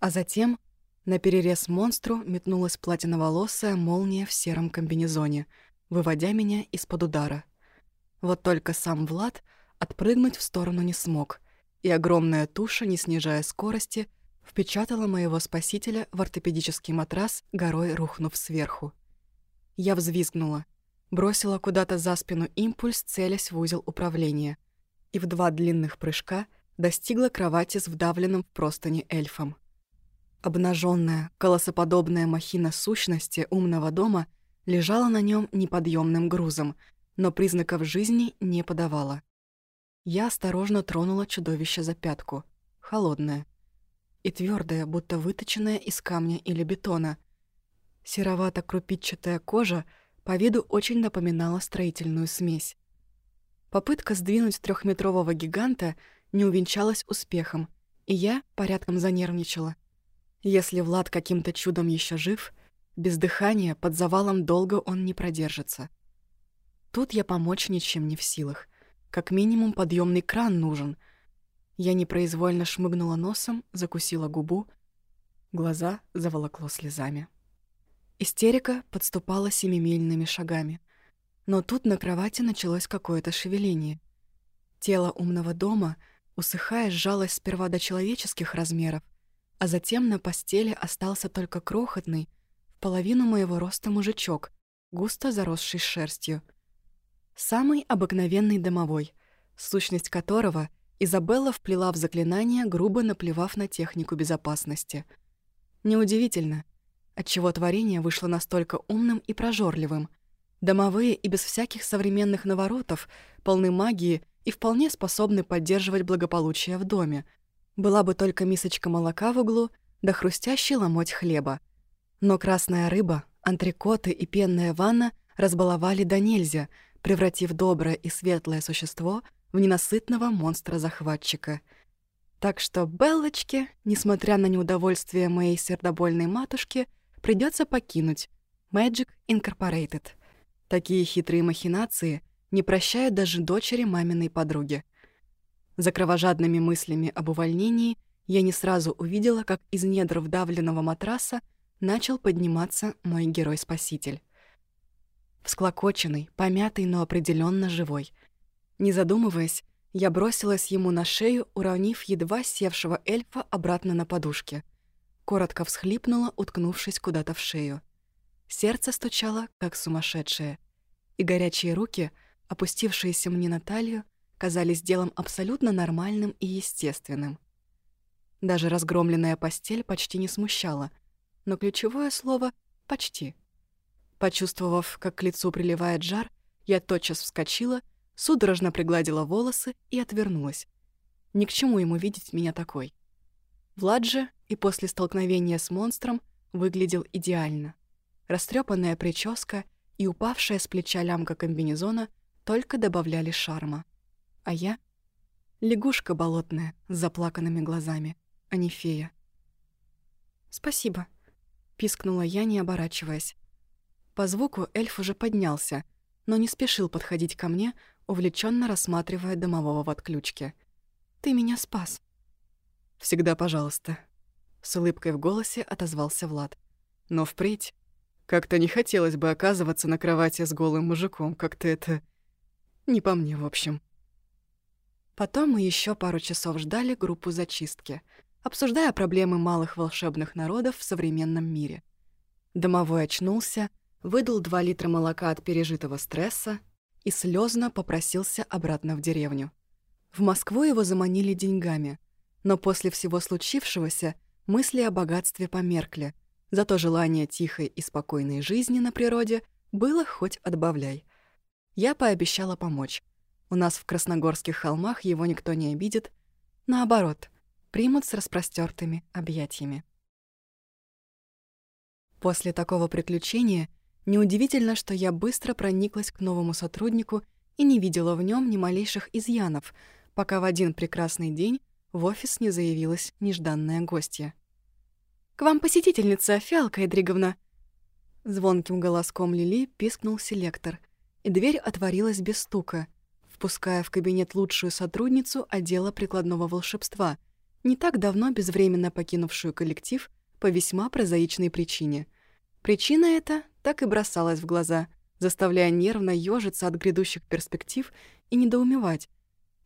А затем на перерез монстру метнулась платиноволосая молния в сером комбинезоне, выводя меня из-под удара. Вот только сам Влад отпрыгнуть в сторону не смог, и огромная туша, не снижая скорости, впечатала моего спасителя в ортопедический матрас, горой рухнув сверху. Я взвизгнула — бросила куда-то за спину импульс, целясь в узел управления, и в два длинных прыжка достигла кровати с вдавленным в простыни эльфом. Обнаженная, колосоподобная махина сущности умного дома лежала на нем неподъемным грузом, но признаков жизни не подавала. Я осторожно тронула чудовище за пятку, холодное и твердое, будто выточенное из камня или бетона. Серовато-крупичатая кожа — по виду очень напоминала строительную смесь. Попытка сдвинуть трехметрового гиганта не увенчалась успехом, и я порядком занервничала. Если Влад каким-то чудом еще жив, без дыхания под завалом долго он не продержится. Тут я помочь ничем не в силах. Как минимум подъемный кран нужен. Я непроизвольно шмыгнула носом, закусила губу, глаза заволокло слезами. Истерика подступала семимильными шагами. Но тут на кровати началось какое-то шевеление. Тело умного дома, усыхая, сжалось сперва до человеческих размеров, а затем на постели остался только крохотный, в половину моего роста мужичок, густо заросший шерстью. Самый обыкновенный домовой, сущность которого Изабелла вплела в заклинание, грубо наплевав на технику безопасности. Неудивительно — отчего творение вышло настолько умным и прожорливым. Домовые и без всяких современных наворотов, полны магии и вполне способны поддерживать благополучие в доме. Была бы только мисочка молока в углу, да хрустящий ломоть хлеба. Но красная рыба, антрикоты и пенная ванна разбаловали до нельзя, превратив доброе и светлое существо в ненасытного монстра-захватчика. Так что Беллочке, несмотря на неудовольствие моей сердобольной матушки, придется покинуть Magic Incorporated. Такие хитрые махинации не прощают даже дочери маминой подруги. За кровожадными мыслями об увольнении я не сразу увидела, как из недр вдавленного матраса начал подниматься мой герой-спаситель. Всклокоченный, помятый, но определенно живой. Не задумываясь, я бросилась ему на шею, уронив едва севшего эльфа обратно на подушке. Коротко всхлипнула, уткнувшись куда-то в шею. Сердце стучало, как сумасшедшее. И горячие руки, опустившиеся мне на талию, казались делом абсолютно нормальным и естественным. Даже разгромленная постель почти не смущала, но ключевое слово «почти». Почувствовав, как к лицу приливает жар, я тотчас вскочила — судорожно пригладила волосы и отвернулась. Ни к чему ему видеть меня такой. Влад же и после столкновения с монстром выглядел идеально. Растрепанная прическа и упавшая с плеча лямка комбинезона только добавляли шарма. А я — лягушка болотная с заплаканными глазами, а не фея. «Спасибо», — пискнула я, не оборачиваясь. По звуку эльф уже поднялся, но не спешил подходить ко мне, увлеченно рассматривая домового в отключке. «Ты меня спас». «Всегда пожалуйста», — с улыбкой в голосе отозвался Влад. «Но впредь как-то не хотелось бы оказываться на кровати с голым мужиком, как-то это... не по мне, в общем». Потом мы еще пару часов ждали группу зачистки, обсуждая проблемы малых волшебных народов в современном мире. Домовой очнулся, выдал два литра молока от пережитого стресса, и слезно попросился обратно в деревню. В Москву его заманили деньгами, но после всего случившегося мысли о богатстве померкли, зато желание тихой и спокойной жизни на природе было хоть отбавляй. Я пообещала помочь. У нас в Красногорских холмах его никто не обидит. Наоборот, примут с распростертыми объятиями. После такого приключения Неудивительно, что я быстро прониклась к новому сотруднику и не видела в нем ни малейших изъянов, пока в один прекрасный день в офис не заявилась нежданная гостья. «К вам посетительница, Фиалка Эдриговна!» Звонким голоском Лили пискнул селектор, и дверь отворилась без стука, впуская в кабинет лучшую сотрудницу отдела прикладного волшебства, не так давно безвременно покинувшую коллектив по весьма прозаичной причине. Причина эта так и бросалась в глаза, заставляя нервно ёжиться от грядущих перспектив и недоумевать.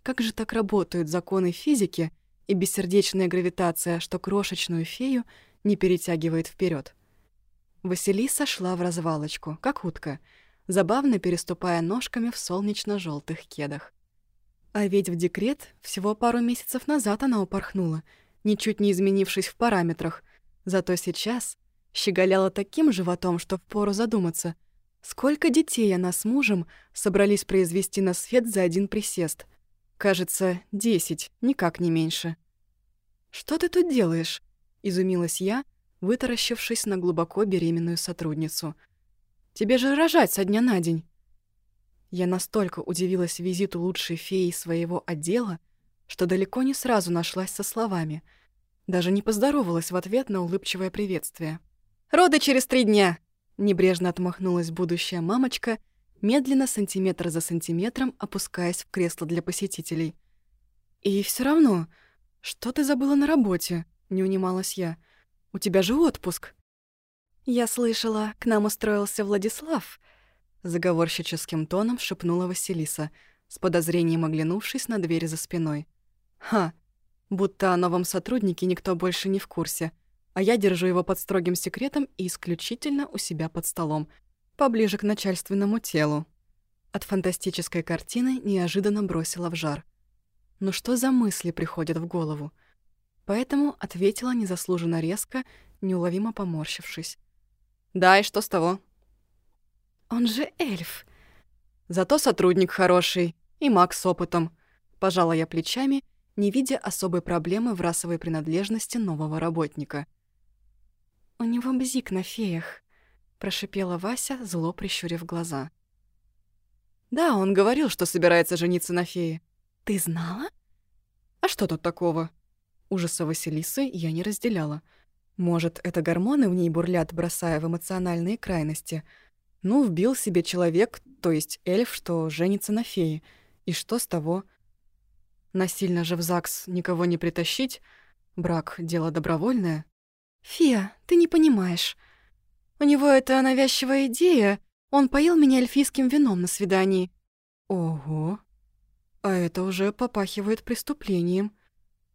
Как же так работают законы физики и бессердечная гравитация, что крошечную фею не перетягивает вперед? Василиса шла в развалочку, как утка, забавно переступая ножками в солнечно желтых кедах. А ведь в декрет всего пару месяцев назад она упорхнула, ничуть не изменившись в параметрах. Зато сейчас щеголяла таким животом, что впору задуматься, сколько детей она с мужем собрались произвести на свет за один присест. Кажется, десять, никак не меньше. «Что ты тут делаешь?» — изумилась я, вытаращившись на глубоко беременную сотрудницу. «Тебе же рожать со дня на день». Я настолько удивилась визиту лучшей феи своего отдела, что далеко не сразу нашлась со словами. Даже не поздоровалась в ответ на улыбчивое приветствие. Роды через три дня!» Небрежно отмахнулась будущая мамочка, медленно, сантиметр за сантиметром, опускаясь в кресло для посетителей. «И все равно, что ты забыла на работе?» — не унималась я. «У тебя же отпуск». «Я слышала, к нам устроился Владислав», — заговорщическим тоном шепнула Василиса, с подозрением оглянувшись на дверь за спиной. «Ха, будто о новом сотруднике никто больше не в курсе», — а я держу его под строгим секретом и исключительно у себя под столом, поближе к начальственному телу. От фантастической картины неожиданно бросила в жар. Ну что за мысли приходят в голову? Поэтому ответила незаслуженно резко, неуловимо поморщившись. «Да, и что с того?» «Он же эльф!» «Зато сотрудник хороший и маг с опытом», — пожала я плечами, не видя особой проблемы в расовой принадлежности нового работника — «У него бзик на феях», — прошипела Вася, зло прищурив глаза. «Да, он говорил, что собирается жениться на фее». «Ты знала?» «А что тут такого?» Ужаса Василисы я не разделяла. Может, это гормоны в ней бурлят, бросая в эмоциональные крайности. Ну, вбил себе человек, то есть эльф, что женится на фее. И что с того? Насильно же в ЗАГС никого не притащить. Брак — дело добровольное. «Фия, ты не понимаешь. У него это навязчивая идея. Он поил меня эльфийским вином на свидании». «Ого. А это уже попахивает преступлением.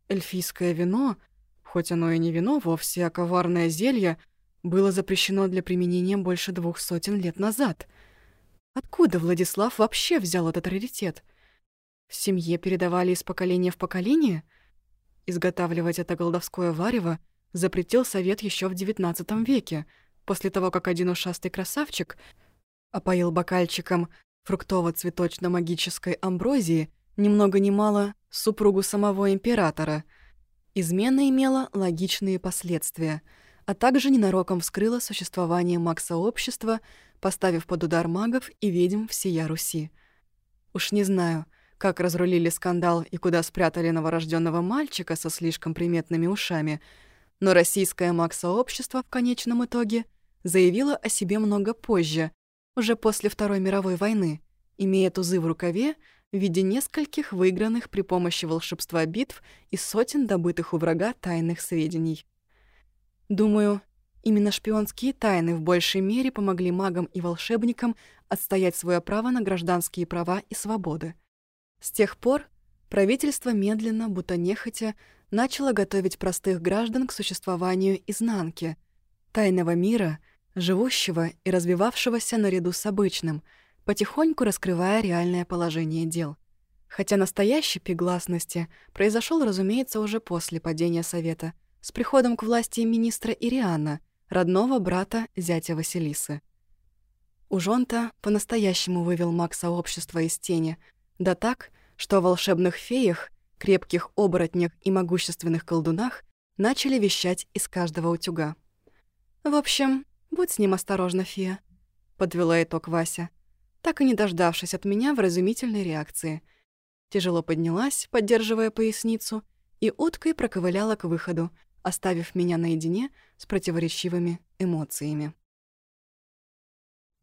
Эльфийское вино, хоть оно и не вино вовсе, а коварное зелье, было запрещено для применения больше двух сотен лет назад. Откуда Владислав вообще взял этот раритет?» В семье передавали из поколения в поколение? Изготавливать это голдовское варево запретил совет еще в XIX веке, после того, как один ушастый красавчик опоил бокальчиком фруктово-цветочно-магической амброзии ни много ни мало супругу самого императора. Измена имела логичные последствия, а также ненароком вскрыла существование маг-сообщества, поставив под удар магов и ведьм всея Руси. Уж не знаю, как разрулили скандал и куда спрятали новорожденного мальчика со слишком приметными ушами, но российское маг-сообщество в конечном итоге заявило о себе много позже, уже после Второй мировой войны, имея тузы в рукаве в виде нескольких выигранных при помощи волшебства битв и сотен добытых у врага тайных сведений. Думаю, именно шпионские тайны в большей мере помогли магам и волшебникам отстоять свое право на гражданские права и свободы. С тех пор правительство медленно, будто нехотя, начало готовить простых граждан к существованию изнанки, тайного мира, живущего и развивавшегося наряду с обычным, потихоньку раскрывая реальное положение дел. Хотя настоящий пик гласности произошел, разумеется, уже после падения Совета, с приходом к власти министра Ириана, родного брата зятя Василисы. Ужонта по-настоящему вывел маг сообщества из тени, да так, что о волшебных феях, крепких оборотнях и могущественных колдунах начали вещать из каждого утюга. «В общем, будь с ним осторожна, фея», — подвела итог Вася, так и не дождавшись от меня вразумительной реакции. Тяжело поднялась, поддерживая поясницу, и уткой проковыляла к выходу, оставив меня наедине с противоречивыми эмоциями.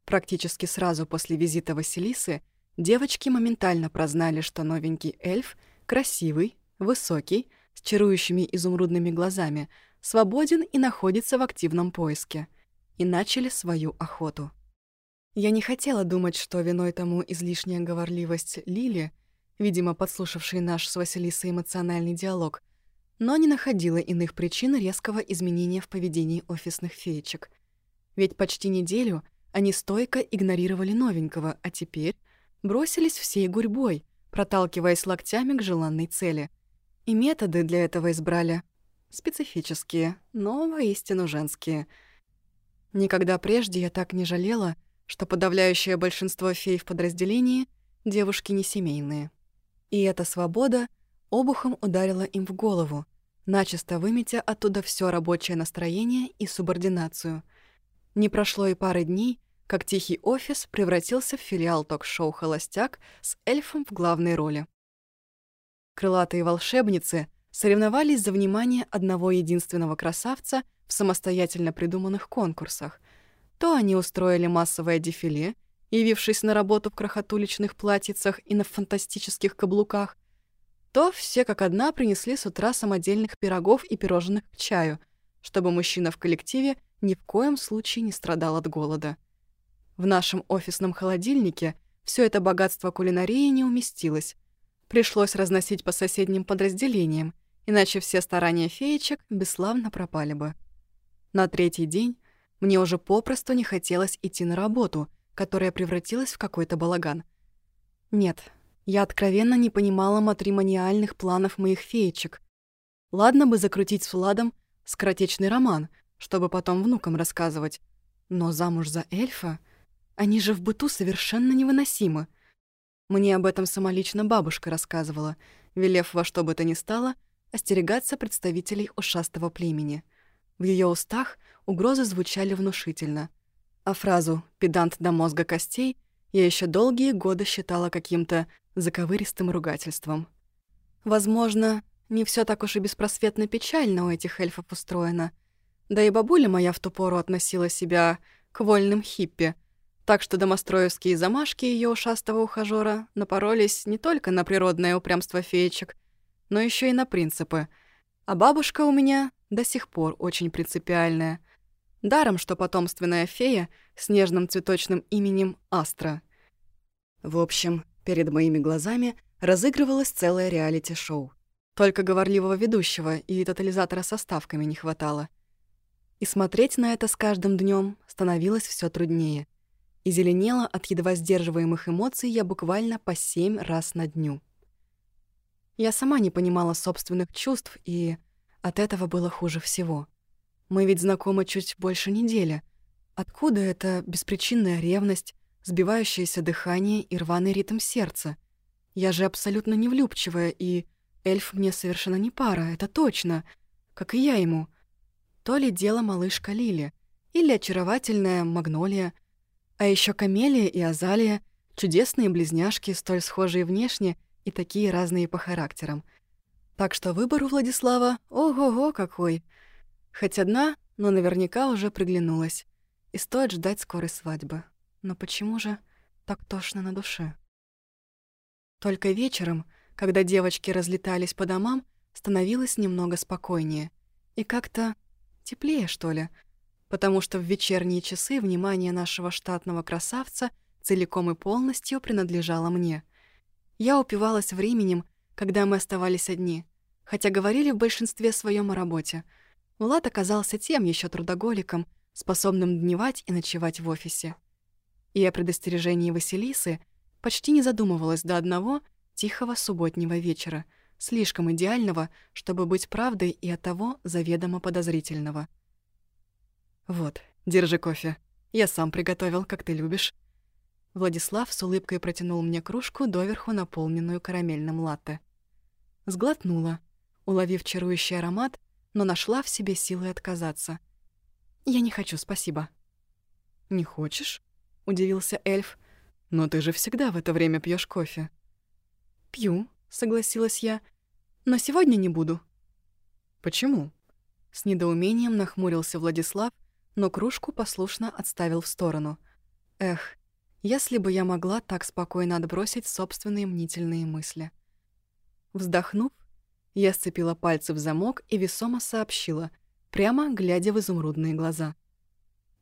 Практически сразу после визита Василисы Девочки моментально прознали, что новенький эльф красивый, высокий, с чарующими изумрудными глазами, свободен и находится в активном поиске. И начали свою охоту. Я не хотела думать, что виной тому излишняя говорливость Лили, видимо, подслушавшей наш с Василисой эмоциональный диалог, но не находила иных причин резкого изменения в поведении офисных феечек. Ведь почти неделю они стойко игнорировали новенького, а теперь бросились всей гурьбой, проталкиваясь локтями к желанной цели. И методы для этого избрали специфические, но воистину женские. Никогда прежде я так не жалела, что подавляющее большинство фей в подразделении — девушки несемейные. И эта свобода обухом ударила им в голову, начисто выметя оттуда все рабочее настроение и субординацию. Не прошло и пары дней, как тихий офис превратился в филиал ток-шоу «Холостяк» с эльфом в главной роли. Крылатые волшебницы соревновались за внимание одного единственного красавца в самостоятельно придуманных конкурсах. То они устроили массовое дефиле, явившись на работу в крохотуличных платьицах и на фантастических каблуках, то все как одна принесли с утра самодельных пирогов и пирожных к чаю, чтобы мужчина в коллективе ни в коем случае не страдал от голода. В нашем офисном холодильнике все это богатство кулинарии не уместилось. Пришлось разносить по соседним подразделениям, иначе все старания феечек бесславно пропали бы. На третий день мне уже попросту не хотелось идти на работу, которая превратилась в какой-то балаган. Нет, я откровенно не понимала матримониальных планов моих феечек. Ладно бы закрутить с Владом скоротечный роман, чтобы потом внукам рассказывать. Но замуж за эльфа — они же в быту совершенно невыносимы. Мне об этом самолично бабушка рассказывала, велев во что бы то ни стало остерегаться представителей ушастого племени. В ее устах угрозы звучали внушительно, а фразу «педант до мозга костей» я еще долгие годы считала каким-то заковыристым ругательством. Возможно, Не все так уж и беспросветно печально у этих эльфов устроено. Да и бабуля моя в ту пору относила себя к вольным хиппи, так что домостроевские замашки ее ушастого ухажера напоролись не только на природное упрямство феечек, но еще и на принципы. А бабушка у меня до сих пор очень принципиальная. Даром, что потомственная фея с нежным цветочным именем Астра. В общем, перед моими глазами разыгрывалось целое реалити-шоу. Только говорливого ведущего и тотализатора со ставками не хватало. И смотреть на это с каждым днем становилось все труднее. И зеленела от едва сдерживаемых эмоций я буквально по семь раз на дню. Я сама не понимала собственных чувств, и от этого было хуже всего. Мы ведь знакомы чуть больше недели. Откуда эта беспричинная ревность, сбивающееся дыхание и рваный ритм сердца? Я же абсолютно не влюбчивая и Эльф мне совершенно не пара, это точно. Как и я ему. То ли дело малышка Лили, или очаровательная Магнолия. А еще Камелия и Азалия, чудесные близняшки, столь схожие внешне и такие разные по характерам. Так что выбор у Владислава ого-го какой. Хоть одна, но наверняка уже приглянулась. И стоит ждать скорой свадьбы. Но почему же так тошно на душе? Только вечером — когда девочки разлетались по домам, становилось немного спокойнее. И как-то теплее, что ли. Потому что в вечерние часы внимание нашего штатного красавца целиком и полностью принадлежало мне. Я упивалась временем, когда мы оставались одни, хотя говорили в большинстве своем о работе. Влад оказался тем еще трудоголиком, способным дневать и ночевать в офисе. И о предостережении Василисы почти не задумывалась до одного — тихого субботнего вечера, слишком идеального, чтобы быть правдой и от того заведомо подозрительного. «Вот, держи кофе. Я сам приготовил, как ты любишь». Владислав с улыбкой протянул мне кружку, доверху наполненную карамельным латте. Сглотнула, уловив чарующий аромат, но нашла в себе силы отказаться. «Я не хочу, спасибо». «Не хочешь?» — удивился эльф. «Но ты же всегда в это время пьешь кофе». «Пью», — согласилась я, — «но сегодня не буду». «Почему?» С недоумением нахмурился Владислав, но кружку послушно отставил в сторону. Эх, если бы я могла так спокойно отбросить собственные мнительные мысли. Вздохнув, я сцепила пальцы в замок и весомо сообщила, прямо глядя в изумрудные глаза.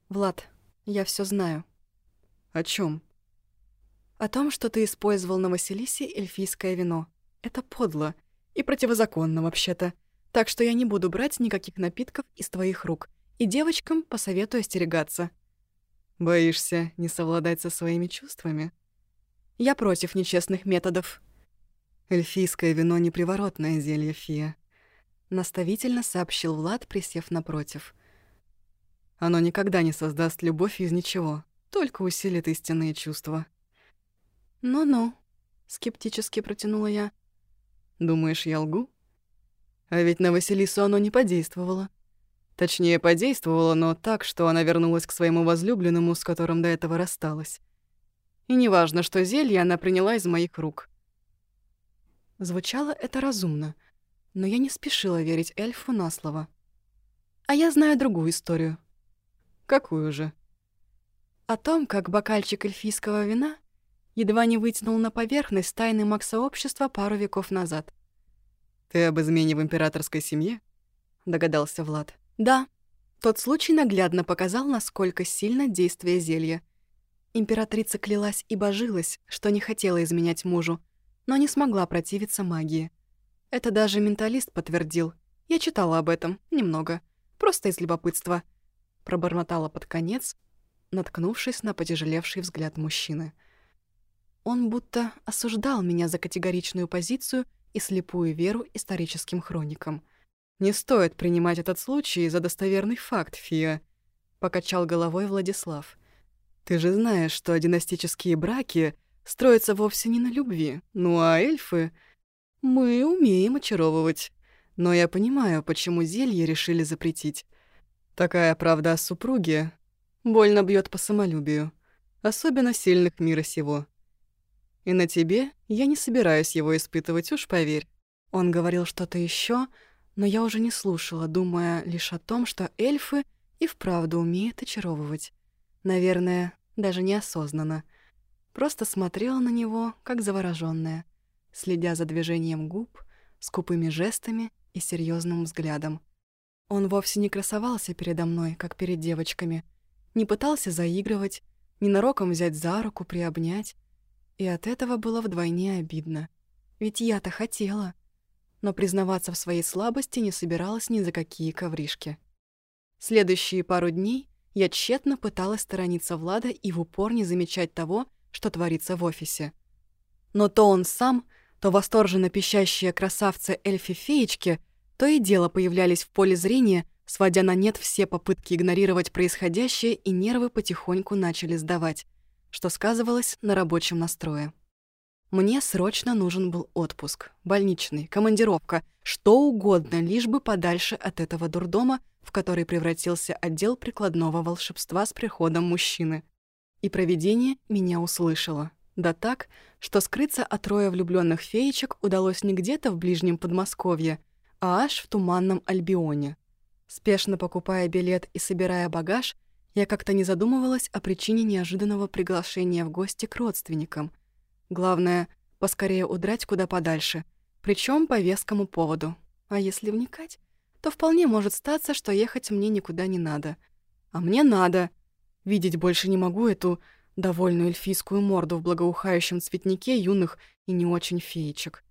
«Влад, я все знаю». «О чем? О том, что ты использовал на Василисе эльфийское вино. Это подло. И противозаконно, вообще-то. Так что я не буду брать никаких напитков из твоих рук. И девочкам посоветую остерегаться. Боишься не совладать со своими чувствами? Я против нечестных методов. Эльфийское вино — неприворотное зелье, Фия. Наставительно сообщил Влад, присев напротив. Оно никогда не создаст любовь из ничего, только усилит истинные чувства. «Ну-ну», — скептически протянула я. «Думаешь, я лгу?» А ведь на Василису оно не подействовало. Точнее, подействовало, но так, что она вернулась к своему возлюбленному, с которым до этого рассталась. И неважно, что зелье она приняла из моих рук. Звучало это разумно, но я не спешила верить эльфу на слово. А я знаю другую историю. Какую же? О том, как бокальчик эльфийского вина едва не вытянул на поверхность тайны маг-сообщества пару веков назад. «Ты об измене в императорской семье?» — догадался Влад. «Да. Тот случай наглядно показал, насколько сильно действие зелья. Императрица клялась и божилась, что не хотела изменять мужу, но не смогла противиться магии. Это даже менталист подтвердил. Я читала об этом, немного. Просто из любопытства. Пробормотала под конец, наткнувшись на потяжелевший взгляд мужчины. Он будто осуждал меня за категоричную позицию и слепую веру историческим хроникам. «Не стоит принимать этот случай за достоверный факт, Фия», — покачал головой Владислав. «Ты же знаешь, что династические браки строятся вовсе не на любви. Ну а эльфы... Мы умеем очаровывать. Но я понимаю, почему зелье решили запретить. Такая правда о супруге больно бьет по самолюбию, особенно сильных мира сего». И на тебе я не собираюсь его испытывать, уж поверь. Он говорил что-то еще, но я уже не слушала, думая лишь о том, что эльфы и вправду умеют очаровывать. Наверное, даже неосознанно. Просто смотрела на него, как заворожённая, следя за движением губ, скупыми жестами и серьезным взглядом. Он вовсе не красовался передо мной, как перед девочками, не пытался заигрывать, ненароком взять за руку, приобнять. И от этого было вдвойне обидно. Ведь я-то хотела. Но признаваться в своей слабости не собиралась ни за какие ковришки. Следующие пару дней я тщетно пыталась сторониться Влада и в упор не замечать того, что творится в офисе. Но то он сам, то восторженно пищащие красавцы эльфи-феечки то и дело появлялись в поле зрения, сводя на нет все попытки игнорировать происходящее, и нервы потихоньку начали сдавать, что сказывалось на рабочем настрое. Мне срочно нужен был отпуск, больничный, командировка, что угодно, лишь бы подальше от этого дурдома, в который превратился отдел прикладного волшебства с приходом мужчины. И провидение меня услышало. Да так, что скрыться от роя влюбленных феечек удалось не где-то в ближнем Подмосковье, а аж в туманном Альбионе. Спешно покупая билет и собирая багаж, я как-то не задумывалась о причине неожиданного приглашения в гости к родственникам. Главное — поскорее удрать куда подальше, причем по вескому поводу. А если вникать, то вполне может статься, что ехать мне никуда не надо. А мне надо. Видеть больше не могу эту довольную эльфийскую морду в благоухающем цветнике юных и не очень феечек.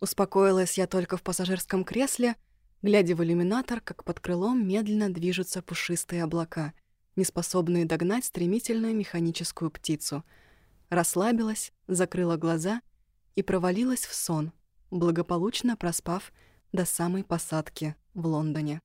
Успокоилась я только в пассажирском кресле, глядя в иллюминатор, как под крылом медленно движутся пушистые облака, неспособные догнать стремительную механическую птицу. Расслабилась, закрыла глаза и провалилась в сон, благополучно проспав до самой посадки в Лондоне.